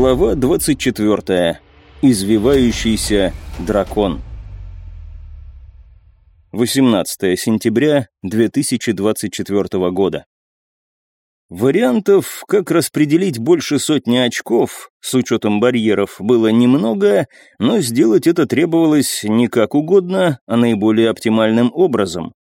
Глава 24. Извивающийся дракон. 18 сентября 2024 года. Вариантов, как распределить больше сотни очков, с учетом барьеров, было немного, но сделать это требовалось не как угодно, а наиболее оптимальным образом.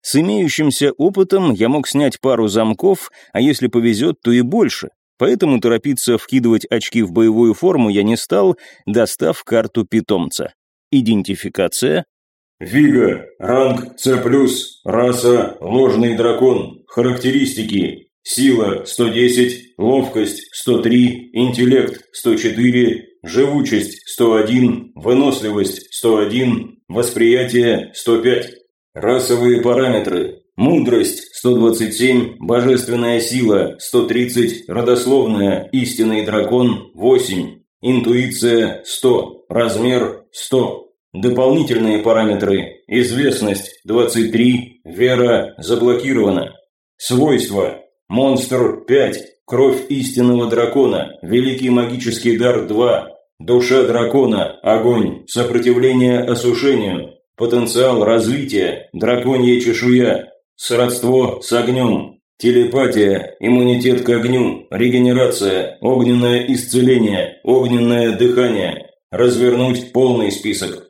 С имеющимся опытом я мог снять пару замков, а если повезет, то и больше, Поэтому торопиться вкидывать очки в боевую форму я не стал, достав карту питомца. Идентификация. Вига, ранг С+, раса ложный дракон, характеристики сила 110, ловкость 103, интеллект 104, живучесть 101, выносливость 101, восприятие 105. Расовые параметры Мудрость 127, божественная сила 130, родословная истинный дракон 8, интуиция 100, размер 100. Дополнительные параметры. Известность 23, вера заблокирована. Свойства. Монстр 5, кровь истинного дракона, великий магический дар 2, душа дракона, огонь, сопротивление осушению, потенциал развития, драконья чешуя, Сродство с огнем. Телепатия, иммунитет к огню, регенерация, огненное исцеление, огненное дыхание. Развернуть полный список.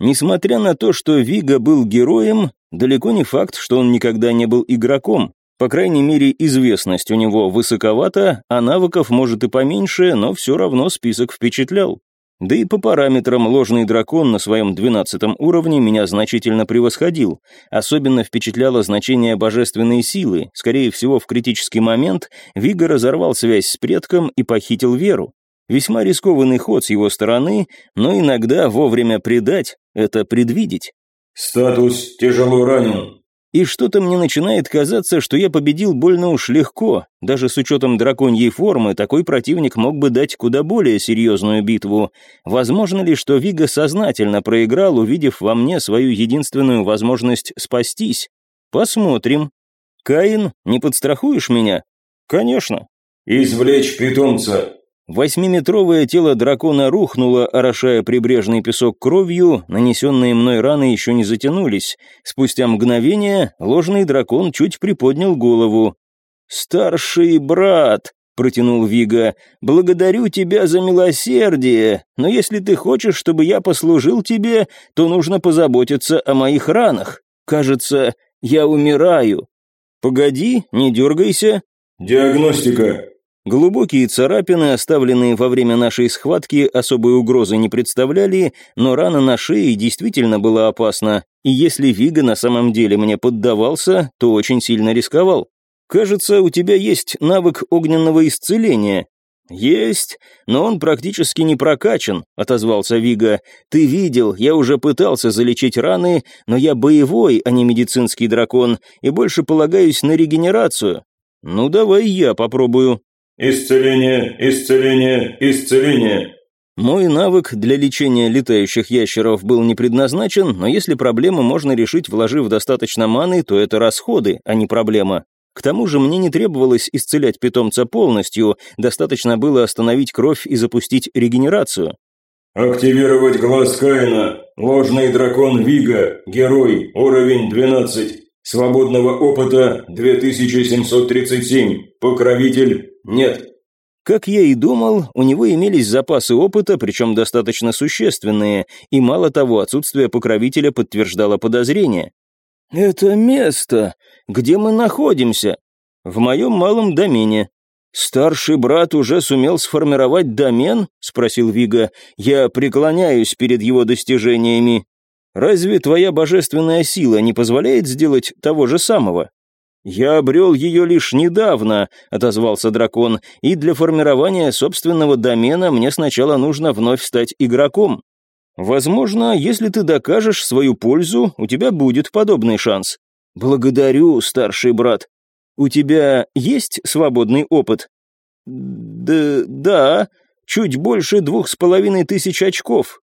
Несмотря на то, что Вига был героем, далеко не факт, что он никогда не был игроком. По крайней мере, известность у него высоковата, а навыков может и поменьше, но все равно список впечатлял. Да и по параметрам ложный дракон на своем двенадцатом уровне меня значительно превосходил. Особенно впечатляло значение божественной силы. Скорее всего, в критический момент Вига разорвал связь с предком и похитил веру. Весьма рискованный ход с его стороны, но иногда вовремя предать — это предвидеть. «Статус тяжело ранен. И что-то мне начинает казаться, что я победил больно уж легко. Даже с учетом драконьей формы, такой противник мог бы дать куда более серьезную битву. Возможно ли, что Вига сознательно проиграл, увидев во мне свою единственную возможность спастись? Посмотрим. Каин, не подстрахуешь меня? Конечно. Извлечь питомца. Восьмиметровое тело дракона рухнуло, орошая прибрежный песок кровью, нанесенные мной раны еще не затянулись. Спустя мгновение ложный дракон чуть приподнял голову. «Старший брат», — протянул Вига, — «благодарю тебя за милосердие, но если ты хочешь, чтобы я послужил тебе, то нужно позаботиться о моих ранах. Кажется, я умираю». «Погоди, не дергайся». «Диагностика», Глубокие царапины, оставленные во время нашей схватки, особой угрозы не представляли, но рана на шее действительно была опасна, и если Вига на самом деле мне поддавался, то очень сильно рисковал. «Кажется, у тебя есть навык огненного исцеления». «Есть, но он практически не прокачан», — отозвался Вига. «Ты видел, я уже пытался залечить раны, но я боевой, а не медицинский дракон, и больше полагаюсь на регенерацию». «Ну, давай я попробую», Исцеление, исцеление, исцеление. Мой навык для лечения летающих ящеров был не предназначен, но если проблему можно решить, вложив достаточно маны, то это расходы, а не проблема. К тому же мне не требовалось исцелять питомца полностью, достаточно было остановить кровь и запустить регенерацию. «Активировать глаз Каина. Ложный дракон Вига. Герой. Уровень 12. Свободного опыта 2737. Покровитель нет. Как я и думал, у него имелись запасы опыта, причем достаточно существенные, и мало того, отсутствие покровителя подтверждало подозрение. «Это место, где мы находимся?» «В моем малом домене». «Старший брат уже сумел сформировать домен?» — спросил Вига. «Я преклоняюсь перед его достижениями. Разве твоя божественная сила не позволяет сделать того же самого?» «Я обрел ее лишь недавно», — отозвался дракон, «и для формирования собственного домена мне сначала нужно вновь стать игроком. Возможно, если ты докажешь свою пользу, у тебя будет подобный шанс». «Благодарю, старший брат. У тебя есть свободный опыт?» «Да, да, чуть больше двух с половиной тысяч очков.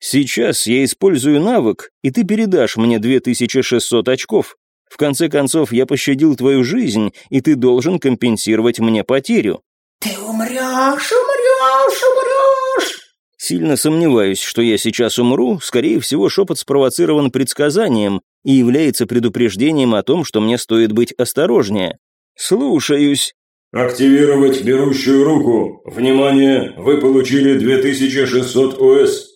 Сейчас я использую навык, и ты передашь мне 2600 очков. В конце концов, я пощадил твою жизнь, и ты должен компенсировать мне потерю». «Ты умрешь, умрешь!» умрешь, умрешь!» Сильно сомневаюсь, что я сейчас умру, скорее всего, шепот спровоцирован предсказанием и является предупреждением о том, что мне стоит быть осторожнее. Слушаюсь. Активировать берущую руку. Внимание, вы получили 2600 ОС.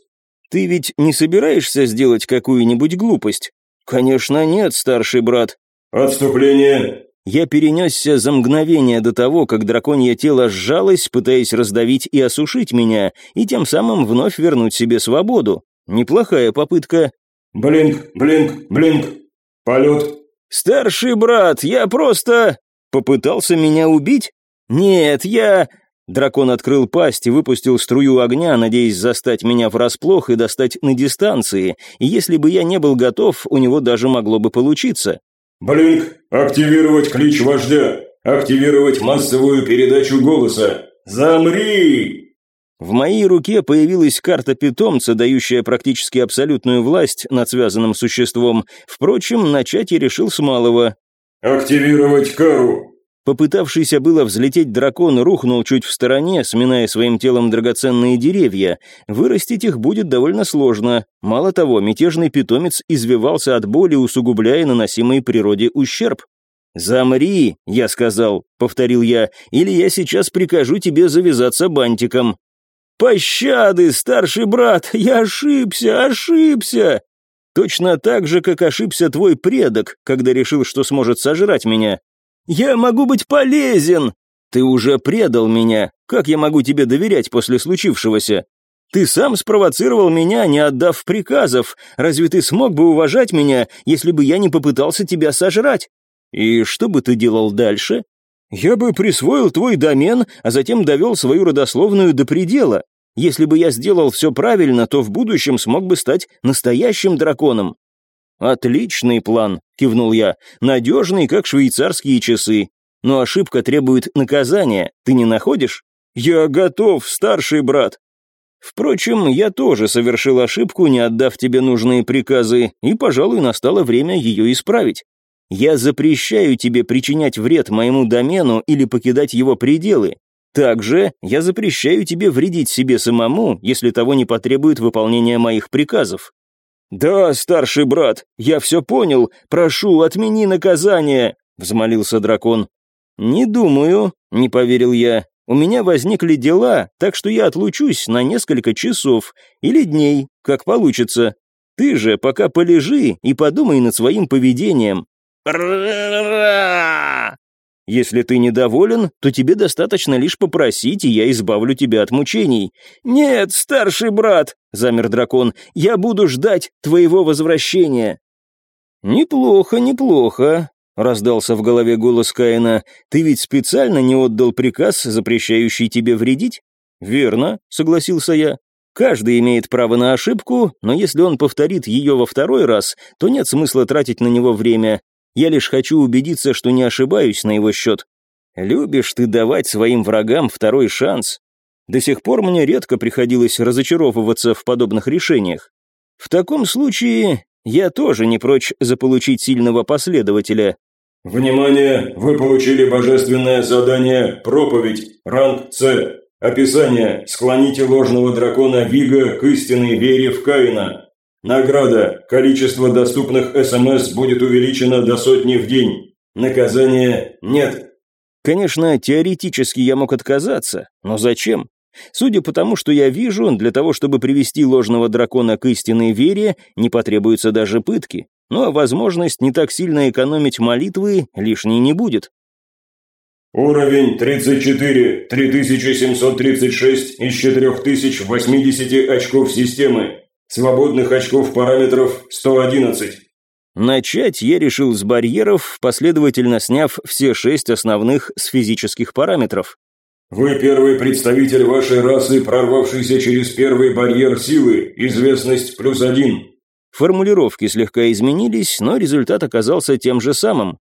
Ты ведь не собираешься сделать какую-нибудь глупость? Конечно, нет, старший брат. Отступление. Я перенесся за мгновение до того, как драконье тело сжалось, пытаясь раздавить и осушить меня, и тем самым вновь вернуть себе свободу. Неплохая попытка. Блинк, блинк, блинк. Полет. Старший брат, я просто... Попытался меня убить? Нет, я... Дракон открыл пасть и выпустил струю огня, надеясь застать меня врасплох и достать на дистанции, и если бы я не был готов, у него даже могло бы получиться. Блинк, активировать клич вождя, активировать массовую передачу голоса. Замри! В моей руке появилась карта питомца, дающая практически абсолютную власть над связанным существом. Впрочем, начать я решил с малого. Активировать кару. Попытавшийся было взлететь дракон рухнул чуть в стороне, сминая своим телом драгоценные деревья. Вырастить их будет довольно сложно. Мало того, мятежный питомец извивался от боли, усугубляя наносимый природе ущерб. «Замри», — я сказал, — повторил я, — «или я сейчас прикажу тебе завязаться бантиком». «Пощады, старший брат, я ошибся, ошибся!» Точно так же, как ошибся твой предок, когда решил, что сможет сожрать меня. «Я могу быть полезен!» «Ты уже предал меня. Как я могу тебе доверять после случившегося? Ты сам спровоцировал меня, не отдав приказов. Разве ты смог бы уважать меня, если бы я не попытался тебя сожрать? И что бы ты делал дальше? Я бы присвоил твой домен, а затем довел свою родословную до предела. Если бы я сделал все правильно, то в будущем смог бы стать настоящим драконом. «Отличный план», — кивнул я, — «надежный, как швейцарские часы. Но ошибка требует наказания, ты не находишь?» «Я готов, старший брат». Впрочем, я тоже совершил ошибку, не отдав тебе нужные приказы, и, пожалуй, настало время ее исправить. Я запрещаю тебе причинять вред моему домену или покидать его пределы. Также я запрещаю тебе вредить себе самому, если того не потребует выполнения моих приказов. «Да, старший брат, я все понял. Прошу, отмени наказание», — взмолился дракон. «Не думаю», — не поверил я. «У меня возникли дела, так что я отлучусь на несколько часов или дней, как получится. Ты же пока полежи и подумай над своим поведением». Если ты недоволен, то тебе достаточно лишь попросить, и я избавлю тебя от мучений. Нет, старший брат, замер дракон, я буду ждать твоего возвращения. Неплохо, неплохо, раздался в голове голос Каина. Ты ведь специально не отдал приказ, запрещающий тебе вредить? Верно, согласился я. Каждый имеет право на ошибку, но если он повторит ее во второй раз, то нет смысла тратить на него время. Я лишь хочу убедиться, что не ошибаюсь на его счет. Любишь ты давать своим врагам второй шанс. До сих пор мне редко приходилось разочаровываться в подобных решениях. В таком случае я тоже не прочь заполучить сильного последователя. Внимание! Вы получили божественное задание «Проповедь», ранг С. Описание. Склоните ложного дракона Вига к истинной вере в Каина. Награда. Количество доступных СМС будет увеличено до сотни в день. Наказание нет. Конечно, теоретически я мог отказаться, но зачем? Судя по тому, что я вижу, для того, чтобы привести ложного дракона к истинной вере, не потребуются даже пытки. Ну а возможность не так сильно экономить молитвы лишней не будет. Уровень 34, 3736 из 4080 очков системы. Свободных очков параметров 111. Начать я решил с барьеров, последовательно сняв все шесть основных с физических параметров. Вы первый представитель вашей расы, прорвавшийся через первый барьер силы, известность плюс один. Формулировки слегка изменились, но результат оказался тем же самым.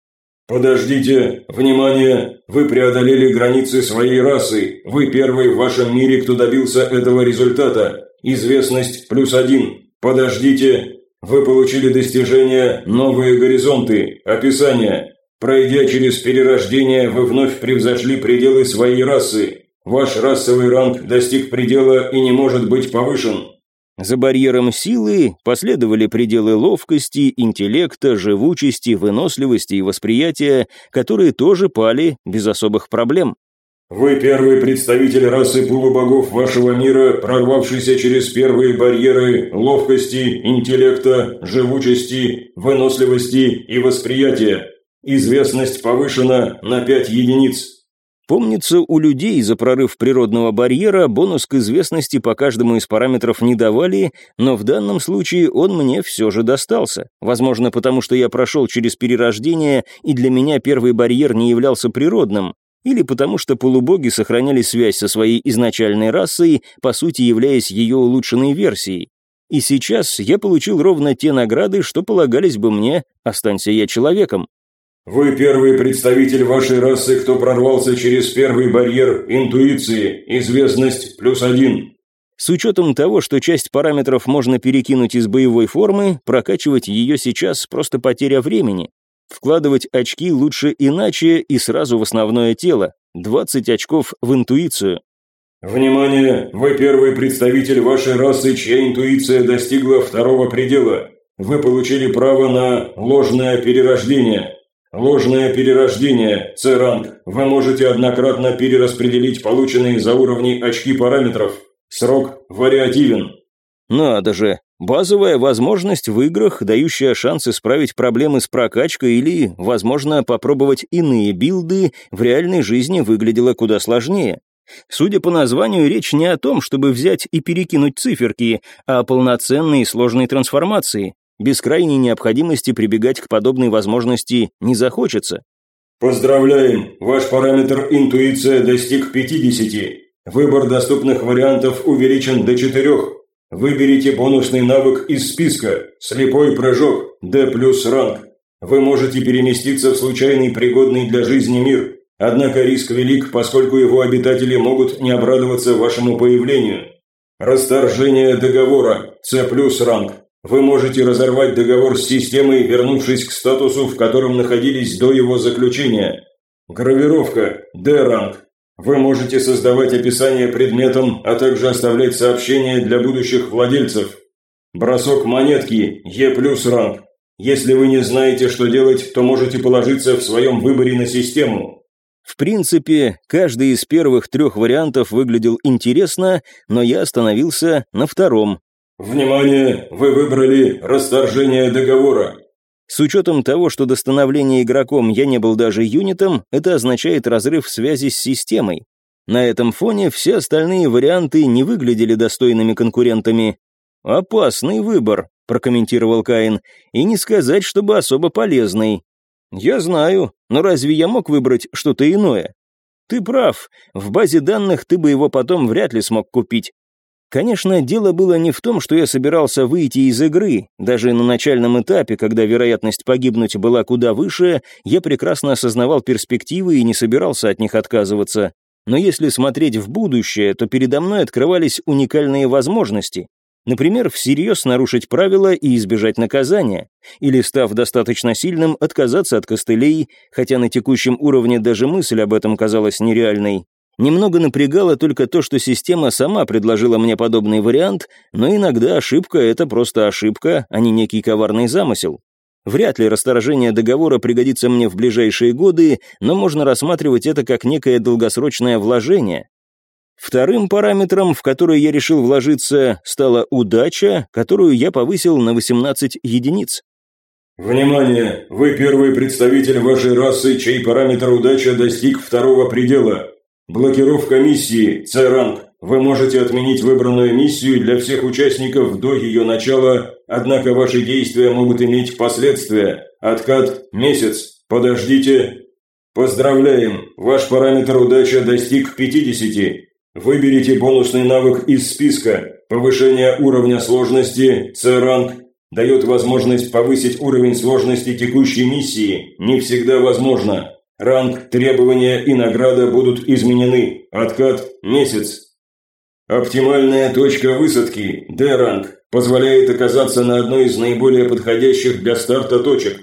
«Подождите! Внимание! Вы преодолели границы своей расы. Вы первый в вашем мире, кто добился этого результата. Известность плюс один. Подождите. Вы получили достижение «Новые горизонты». Описание. Пройдя через перерождение, вы вновь превзошли пределы своей расы. Ваш расовый ранг достиг предела и не может быть повышен. За барьером силы последовали пределы ловкости, интеллекта, живучести, выносливости и восприятия, которые тоже пали без особых проблем. Вы первый представитель расы полубогов вашего мира, прорвавшийся через первые барьеры ловкости, интеллекта, живучести, выносливости и восприятия. Известность повышена на 5 единиц. Помнится, у людей за прорыв природного барьера бонус к известности по каждому из параметров не давали, но в данном случае он мне все же достался. Возможно, потому что я прошел через перерождение, и для меня первый барьер не являлся природным, или потому что полубоги сохраняли связь со своей изначальной расой, по сути являясь ее улучшенной версией. И сейчас я получил ровно те награды, что полагались бы мне, останься я человеком. Вы первый представитель вашей расы, кто прорвался через первый барьер интуиции, известность плюс один. С учетом того, что часть параметров можно перекинуть из боевой формы, прокачивать ее сейчас просто потеря времени. Вкладывать очки лучше иначе и сразу в основное тело. 20 очков в интуицию. Внимание! Вы первый представитель вашей расы, чья интуиция достигла второго предела. Вы получили право на ложное перерождение. Ложное перерождение, С-ранг. Вы можете однократно перераспределить полученные за уровни очки параметров. Срок вариативен. Надо же. Базовая возможность в играх, дающая шанс исправить проблемы с прокачкой или, возможно, попробовать иные билды, в реальной жизни выглядела куда сложнее. Судя по названию, речь не о том, чтобы взять и перекинуть циферки, а о полноценной и сложной трансформации. Без крайней необходимости прибегать к подобной возможности не захочется. Поздравляем, ваш параметр интуиция достиг 50. Выбор доступных вариантов увеличен до 4. Выберите бонусный навык из списка «Слепой прыжок» D ранг. Вы можете переместиться в случайный пригодный для жизни мир, однако риск велик, поскольку его обитатели могут не обрадоваться вашему появлению. Расторжение договора C ранг. Вы можете разорвать договор с системой, вернувшись к статусу, в котором находились до его заключения. Гравировка D-ранг. Вы можете создавать описание предметом, а также оставлять сообщения для будущих владельцев. Бросок монетки Е плюс ранг. Если вы не знаете, что делать, то можете положиться в своем выборе на систему. В принципе, каждый из первых трех вариантов выглядел интересно, но я остановился на втором, «Внимание! Вы выбрали расторжение договора!» С учетом того, что до становления игроком я не был даже юнитом, это означает разрыв связи с системой. На этом фоне все остальные варианты не выглядели достойными конкурентами. «Опасный выбор», — прокомментировал Каин, — «и не сказать, чтобы особо полезный». «Я знаю, но разве я мог выбрать что-то иное?» «Ты прав, в базе данных ты бы его потом вряд ли смог купить. Конечно, дело было не в том, что я собирался выйти из игры. Даже на начальном этапе, когда вероятность погибнуть была куда выше, я прекрасно осознавал перспективы и не собирался от них отказываться. Но если смотреть в будущее, то передо мной открывались уникальные возможности. Например, всерьез нарушить правила и избежать наказания. Или, став достаточно сильным, отказаться от костылей, хотя на текущем уровне даже мысль об этом казалась нереальной. Немного напрягало только то, что система сама предложила мне подобный вариант, но иногда ошибка — это просто ошибка, а не некий коварный замысел. Вряд ли расторжение договора пригодится мне в ближайшие годы, но можно рассматривать это как некое долгосрочное вложение. Вторым параметром, в который я решил вложиться, стала удача, которую я повысил на 18 единиц. Внимание! Вы первый представитель вашей расы, чей параметр удача достиг второго предела. Блокировка миссии С-ранг. Вы можете отменить выбранную миссию для всех участников до ее начала, однако ваши действия могут иметь последствия. Откат – месяц. Подождите. Поздравляем, ваш параметр удача достиг 50. Выберите бонусный навык из списка. Повышение уровня сложности С-ранг дает возможность повысить уровень сложности текущей миссии. Не всегда возможно. Ранг, требования и награда будут изменены. Откат – месяц. Оптимальная точка высадки, D-ранг, позволяет оказаться на одной из наиболее подходящих для старта точек.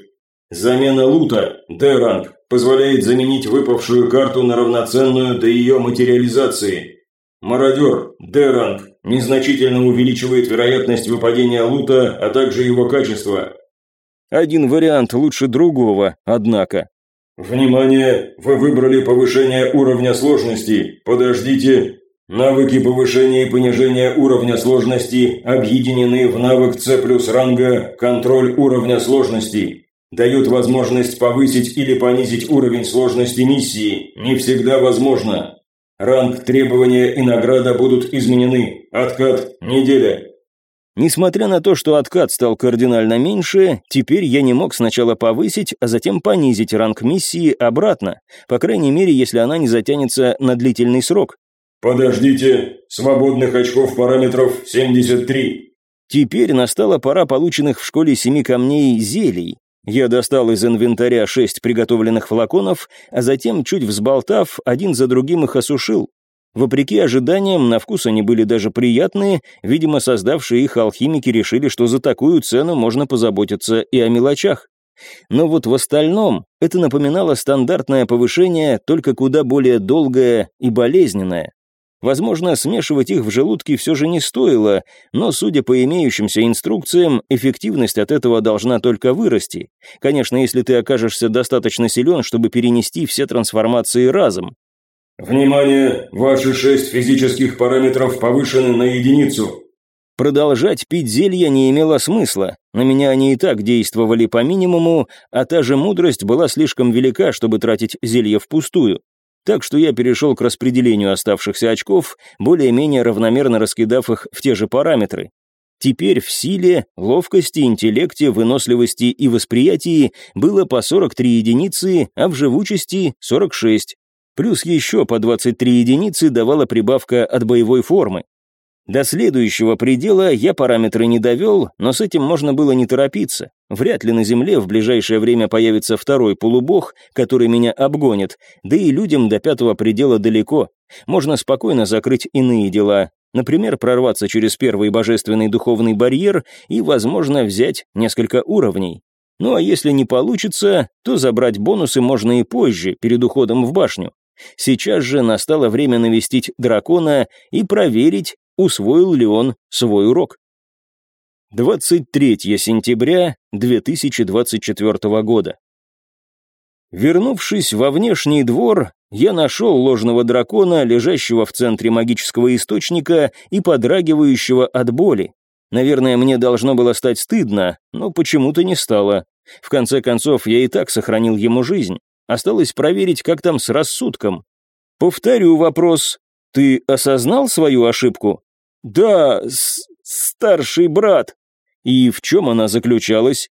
Замена лута, D-ранг, позволяет заменить выпавшую карту на равноценную до ее материализации. Мародер, D-ранг, незначительно увеличивает вероятность выпадения лута, а также его качество. Один вариант лучше другого, однако. Внимание! Вы выбрали повышение уровня сложности. Подождите. Навыки повышения и понижения уровня сложности объединены в навык С плюс ранга «Контроль уровня сложности» дают возможность повысить или понизить уровень сложности миссии. Не всегда возможно. Ранг, требования и награда будут изменены. Откат – неделя. Несмотря на то, что откат стал кардинально меньше, теперь я не мог сначала повысить, а затем понизить ранг миссии обратно, по крайней мере, если она не затянется на длительный срок. «Подождите, свободных очков параметров 73». Теперь настала пора полученных в школе семи камней зелий. Я достал из инвентаря шесть приготовленных флаконов, а затем, чуть взболтав, один за другим их осушил. Вопреки ожиданиям, на вкус они были даже приятные, видимо, создавшие их алхимики решили, что за такую цену можно позаботиться и о мелочах. Но вот в остальном это напоминало стандартное повышение, только куда более долгое и болезненное. Возможно, смешивать их в желудке все же не стоило, но, судя по имеющимся инструкциям, эффективность от этого должна только вырасти. Конечно, если ты окажешься достаточно силен, чтобы перенести все трансформации разом. «Внимание! Ваши шесть физических параметров повышены на единицу!» Продолжать пить зелья не имело смысла. На меня они и так действовали по минимуму, а та же мудрость была слишком велика, чтобы тратить зелья впустую так что я перешел к распределению оставшихся очков, более-менее равномерно раскидав их в те же параметры. Теперь в силе, ловкости, интеллекте, выносливости и восприятии было по 43 единицы, а в живучести 46. Плюс еще по 23 единицы давала прибавка от боевой формы. До следующего предела я параметры не довел, но с этим можно было не торопиться. Вряд ли на Земле в ближайшее время появится второй полубог, который меня обгонит, да и людям до пятого предела далеко. Можно спокойно закрыть иные дела, например, прорваться через первый божественный духовный барьер и, возможно, взять несколько уровней. Ну а если не получится, то забрать бонусы можно и позже, перед уходом в башню. Сейчас же настало время навестить дракона и проверить, усвоил ли он свой урок. 23 сентября 2024 года. Вернувшись во внешний двор, я нашел ложного дракона, лежащего в центре магического источника и подрагивающего от боли. Наверное, мне должно было стать стыдно, но почему-то не стало. В конце концов, я и так сохранил ему жизнь. Осталось проверить, как там с рассудком. Повторю вопрос. Ты осознал свою ошибку? «Да, старший брат». «И в чем она заключалась?»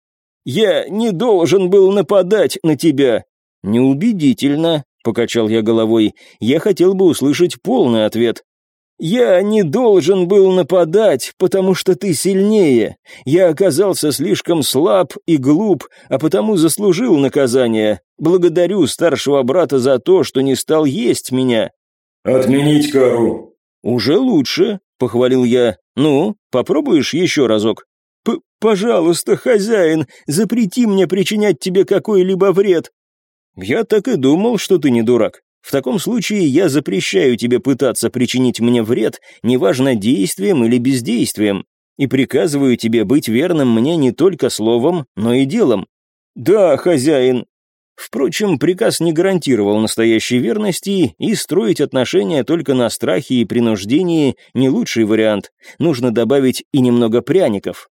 «Я не должен был нападать на тебя». «Неубедительно», — покачал я головой. «Я хотел бы услышать полный ответ». «Я не должен был нападать, потому что ты сильнее. Я оказался слишком слаб и глуп, а потому заслужил наказание. Благодарю старшего брата за то, что не стал есть меня». «Отменить кару». «Уже лучше похвалил я. «Ну, попробуешь еще разок?» П «Пожалуйста, хозяин, запрети мне причинять тебе какой-либо вред». «Я так и думал, что ты не дурак. В таком случае я запрещаю тебе пытаться причинить мне вред, неважно действием или бездействием, и приказываю тебе быть верным мне не только словом, но и делом». «Да, хозяин», Впрочем, приказ не гарантировал настоящей верности, и строить отношения только на страхе и принуждении – не лучший вариант. Нужно добавить и немного пряников.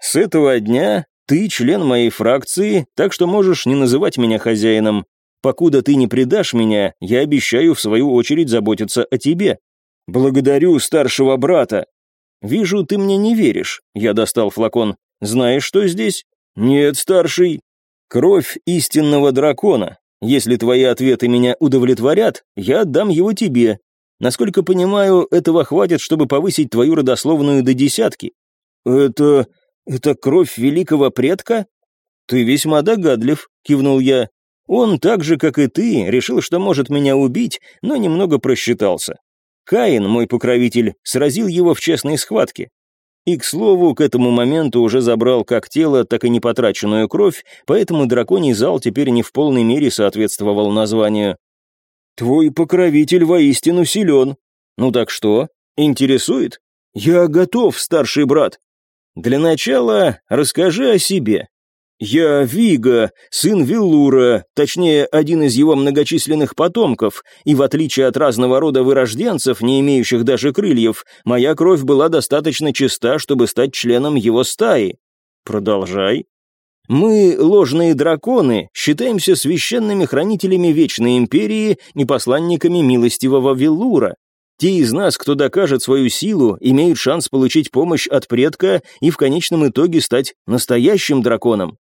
С этого дня ты член моей фракции, так что можешь не называть меня хозяином. Покуда ты не предашь меня, я обещаю в свою очередь заботиться о тебе. Благодарю старшего брата. Вижу, ты мне не веришь. Я достал флакон. Знаешь, что здесь? Нет, старший, Кровь истинного дракона. Если твои ответы меня удовлетворят, я отдам его тебе. Насколько понимаю, этого хватит, чтобы повысить твою родословную до десятки. Это... это кровь великого предка? Ты весьма догадлив, кивнул я. Он, так же, как и ты, решил, что может меня убить, но немного просчитался. Каин, мой покровитель, сразил его в честной схватке. И, к слову, к этому моменту уже забрал как тело, так и непотраченную кровь, поэтому драконий зал теперь не в полной мере соответствовал названию. «Твой покровитель воистину силен. Ну так что, интересует? Я готов, старший брат. Для начала расскажи о себе. «Я Вига, сын Виллура, точнее, один из его многочисленных потомков, и в отличие от разного рода вырожденцев, не имеющих даже крыльев, моя кровь была достаточно чиста, чтобы стать членом его стаи. Продолжай». Мы, ложные драконы, считаемся священными хранителями Вечной Империи и посланниками милостивого Виллура. Те из нас, кто докажет свою силу, имеют шанс получить помощь от предка и в конечном итоге стать настоящим драконом.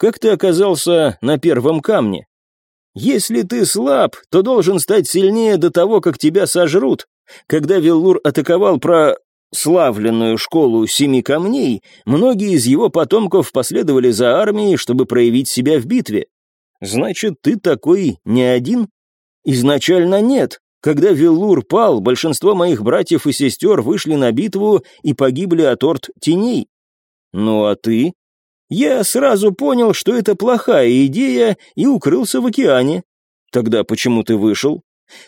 Как ты оказался на первом камне? Если ты слаб, то должен стать сильнее до того, как тебя сожрут. Когда Веллур атаковал про славленную школу семи камней, многие из его потомков последовали за армией, чтобы проявить себя в битве. Значит, ты такой не один? Изначально нет. Когда Веллур пал, большинство моих братьев и сестер вышли на битву и погибли от орд теней. Ну а ты? Я сразу понял, что это плохая идея, и укрылся в океане. Тогда почему ты вышел?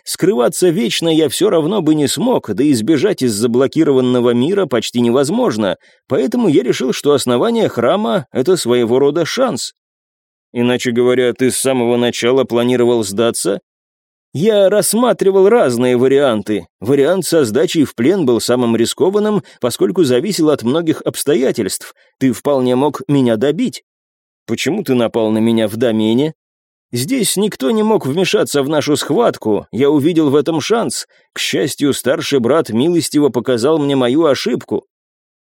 Скрываться вечно я все равно бы не смог, да и сбежать из заблокированного мира почти невозможно, поэтому я решил, что основание храма — это своего рода шанс. Иначе говоря, ты с самого начала планировал сдаться? Я рассматривал разные варианты. Вариант со сдачей в плен был самым рискованным, поскольку зависел от многих обстоятельств. Ты вполне мог меня добить. Почему ты напал на меня в домене? Здесь никто не мог вмешаться в нашу схватку, я увидел в этом шанс. К счастью, старший брат милостиво показал мне мою ошибку.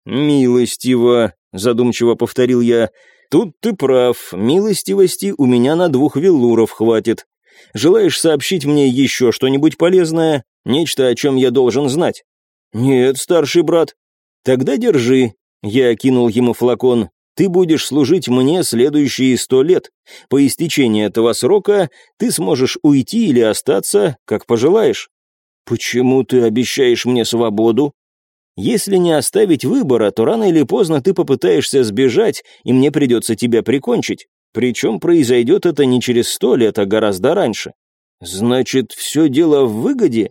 «Милостиво», — задумчиво повторил я, — «тут ты прав, милостивости у меня на двух веллуров хватит. Желаешь сообщить мне еще что-нибудь полезное? Нечто, о чем я должен знать?» «Нет, старший брат». «Тогда держи». Я кинул ему флакон. «Ты будешь служить мне следующие сто лет. По истечении этого срока ты сможешь уйти или остаться, как пожелаешь». «Почему ты обещаешь мне свободу?» Если не оставить выбора, то рано или поздно ты попытаешься сбежать, и мне придется тебя прикончить. Причем произойдет это не через сто лет, а гораздо раньше. Значит, все дело в выгоде?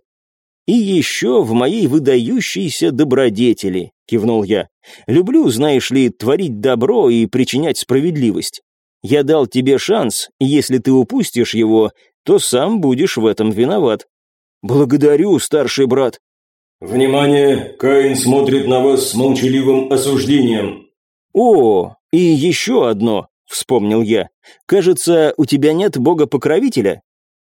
И еще в моей выдающейся добродетели, кивнул я. Люблю, знаешь ли, творить добро и причинять справедливость. Я дал тебе шанс, и если ты упустишь его, то сам будешь в этом виноват. Благодарю, старший брат. Внимание, Каин смотрит на вас с молчаливым осуждением. О, и еще одно. — вспомнил я. «Кажется, у тебя нет бога-покровителя?»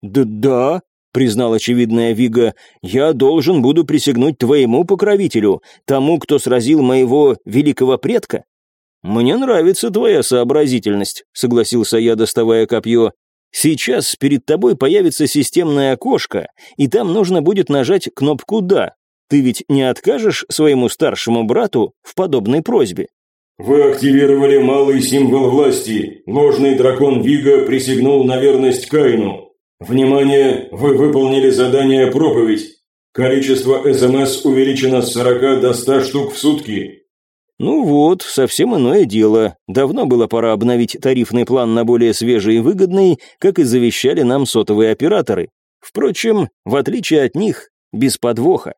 «Да-да», — признал очевидная Вига, — «я должен буду присягнуть твоему покровителю, тому, кто сразил моего великого предка». «Мне нравится твоя сообразительность», — согласился я, доставая копье. «Сейчас перед тобой появится системное окошко, и там нужно будет нажать кнопку «Да». Ты ведь не откажешь своему старшему брату в подобной просьбе?» Вы активировали малый символ власти. Ложный дракон Вига присягнул на верность Каину. Внимание, вы выполнили задание «Проповедь». Количество СМС увеличено с 40 до 100 штук в сутки. Ну вот, совсем иное дело. Давно было пора обновить тарифный план на более свежий и выгодный, как и завещали нам сотовые операторы. Впрочем, в отличие от них, без подвоха.